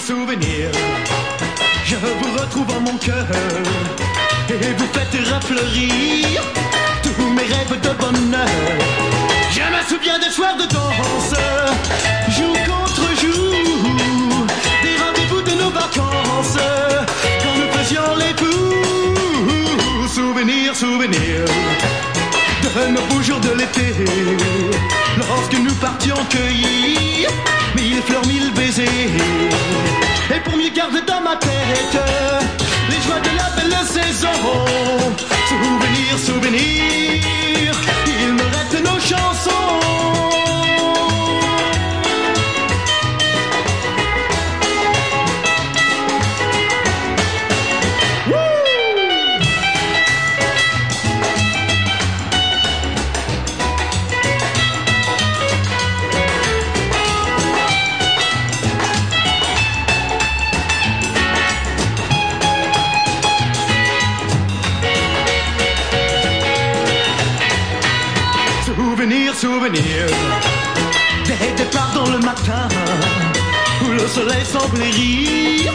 souvenir. Je vous retrouve en mon cœur et vous faites refleurir tous mes rêves de bonheur. Je me souviens des soirs de danse, jour contre jour, des rendez-vous de nos vacances, quand nous faisions les fous. Souvenir, souvenir de nos beaux jours de l'été, lorsque nous partions cueillir Et pour mieux garder dans ma tête les joies de la belle saison, souvenir, souvenir. Des départs dans le matin Où le soleil semblait rire.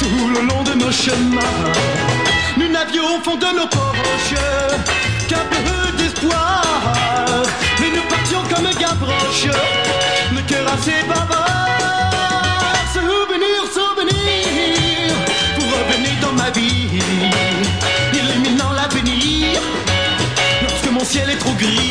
Tout le long de nos chemins Nous n'avions au fond de nos poches Qu'un peu d'espoir. Mais nous partions comme Gavroche Le cœur assez bavard. Souvenir, souvenir Pour revenir dans ma vie Illuminant l'avenir. Lorsque mon ciel est trop gris